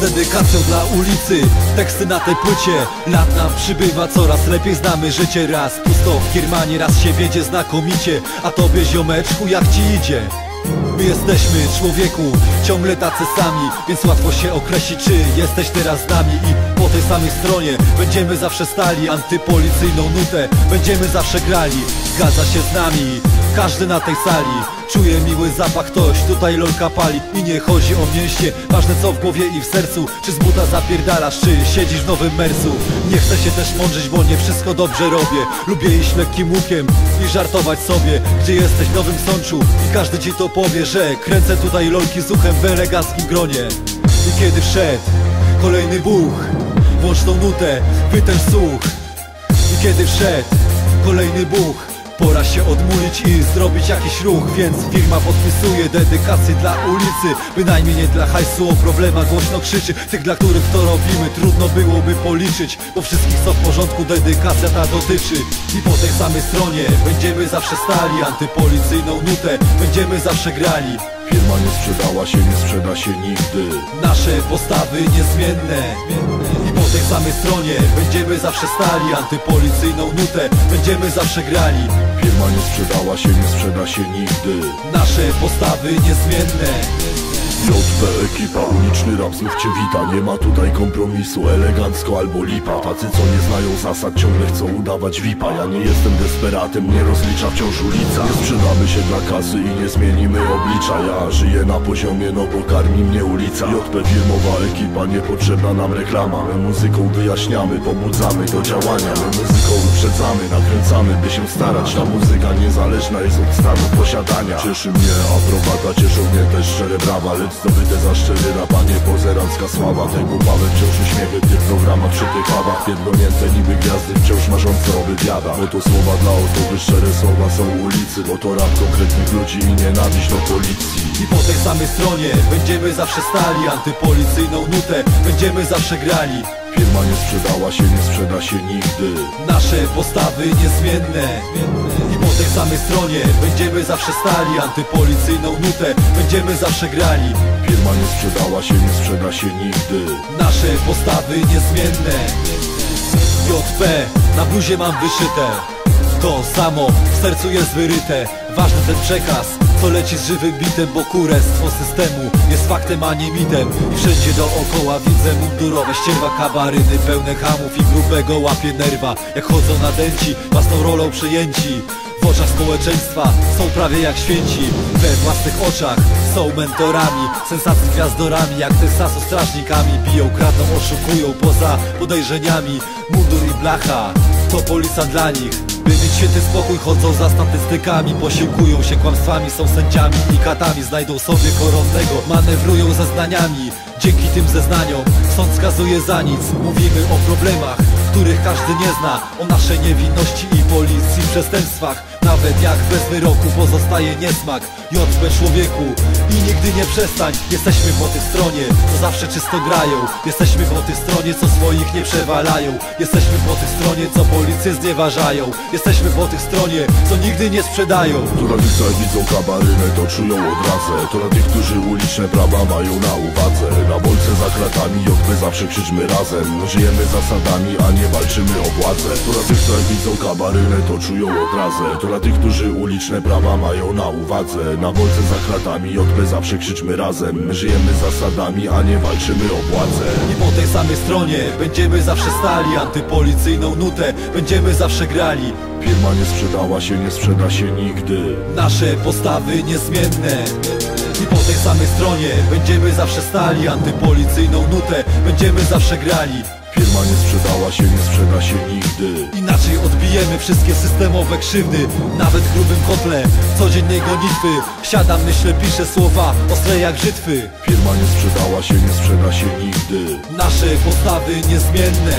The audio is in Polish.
dedykacją dla ulicy. Teksty na tej płycie Lat nam przybywa, coraz lepiej znamy życie Raz pusto w Kiermanie, raz się wiedzie znakomicie. A tobie ziomeczku jak ci idzie? My jesteśmy człowieku, ciągle tacy sami Więc łatwo się określić, czy jesteś teraz z nami. I po tej samej stronie będziemy zawsze stali Antypolicyjną nutę będziemy zawsze grali. Zgadza się z nami, każdy na tej sali Czuje miły zapach, ktoś tutaj lolka pali. I nie chodzi o mięśnie, ważne co w głowie i w sercu. Czy z buta zapierdalasz, czy siedzisz w nowym mersu Nie chcę się też mądrzyć, bo nie wszystko dobrze robię. Lubię iść lekkim łukiem i żartować sobie Gdzie jesteś w Nowym Sączu. I każdy ci to powie Że kręcę tutaj lolki z uchem w eleganckim gronie. I kiedy wszedł kolejny buch Włącz tą nutę, wy ten słuch. I kiedy wszedł kolejny buch Pora się odmulić i zrobić jakiś ruch Więc firma podpisuje dedykację dla ulicy. Bynajmniej nie dla hajsu, o problemach głośno krzyczy. Tych, dla których to robimy, trudno byłoby policzyć. Bo wszystkich co w porządku dedykacja ta dotyczy. I po tej samej stronie będziemy zawsze stali Antypolicyjną nutę będziemy zawsze grali Firma nie sprzedała się, nie sprzeda się nigdy. Nasze postawy niezmienne. I po tej samej stronie będziemy zawsze stali. Antypolicyjną nutę będziemy zawsze grali. Firma nie sprzedała się, nie sprzeda się nigdy. Nasze postawy niezmienne JP ekipa, uliczny rap znów cię wita. Nie ma tutaj kompromisu, elegancko albo lipa. Tacy co nie znają zasad ciągle chcą udawać VIPa Ja nie jestem desperatem, nie rozlicza wciąż ulica. Nie sprzedamy się dla kasy i nie zmienimy oblicza. Ja żyję na poziomie, no bo karmi mnie ulica. JP firmowa ekipa, niepotrzebna nam reklama. My muzyką wyjaśniamy, pobudzamy do działania. My muzyką uprzedzamy, nakręcamy by się starać. Ta muzyka niezależna jest od stanu posiadania. Cieszy mnie aprobata, cieszą mnie też szczere brawa. Lecz zdobyte za szczery rap, a nie pozerancka sława. Tego bawę wciąż uśmiechy w tych przy tych kawach Pierdolnięte niby gwiazdy wciąż marzące o wywiadach Bo to słowa dla osoby, szczere słowa są ulicy. Bo to rap konkretnych ludzi i nienawiść do policji. I po tej samej stronie będziemy zawsze stali Antypolicyjną nutę będziemy zawsze grali Firma nie sprzedała się, nie sprzeda się nigdy. Nasze postawy niezmienne. I po tej samej stronie będziemy zawsze stali. Antypolicyjną nutę będziemy zawsze grali. Firma nie sprzedała się, nie sprzeda się nigdy. Nasze postawy niezmienne. JP, na bluzie mam wyszyte. To samo, w sercu jest wyryte. Ważny ten przekaz, co leci z żywym bitem Bo kurestwo systemu jest faktem, a nie mitem. I wszędzie dookoła widzę mundurowe ścierwa Kabaryny pełne hamów i grubego łapie nerwa. Jak chodzą na dęci, własną rolą przejęci. W oczach społeczeństwa są prawie jak święci. We własnych oczach są mentorami Sensacji gwiazdorami jak Teksasu strażnikami. Biją, kradną, oszukują poza podejrzeniami. Mundur i blacha to polisa dla nich by mieć święty spokój chodzą za statystykami Posiłkują się kłamstwami, są sędziami i katami Znajdą sobie koronnego, manewrują zeznaniami Dzięki tym zeznaniom sąd skazuje za nic. Mówimy o problemach, których każdy nie zna. O naszej niewinności i policji przestępstwach. Nawet jak bez wyroku pozostaje niesmak. JP człowieku i nigdy nie przestań. Jesteśmy po tej stronie, co zawsze czysto grają. Jesteśmy po tej stronie, co swoich nie przewalają. Jesteśmy po tej stronie, co policję znieważają. Jesteśmy po tej stronie, co nigdy nie sprzedają. Tych co widzą kabarynę, to czują odrazę To dla tych, którzy uliczne prawa mają na uwadze Na bolce za kratami, JP zawsze krzyczmy razem. Żyjemy zasadami, a nie walczymy o władzę. To dla tych, co widzą kabarynę, to czują odrazę. To dla tych, którzy uliczne prawa mają na uwadze. Na bolce za kratami, JP zawsze krzyczmy razem. My żyjemy zasadami, a nie walczymy o władzę. I po tej samej stronie będziemy zawsze stali. Antypolicyjną nutę będziemy zawsze grali. Firma nie sprzedała się, nie sprzeda się nigdy. Nasze postawy niezmienne I po tej samej stronie. Będziemy zawsze stali Antypolicyjną nutę. Będziemy zawsze grali. Firma nie sprzedała się, nie sprzeda się nigdy. Inaczej odbijemy wszystkie systemowe krzywdy. Nawet grubym kotle codziennej gonitwy Siadam, myślę, piszę słowa ostre jak brzytwy Firma nie sprzedała się, nie sprzeda się nigdy. Nasze postawy niezmienne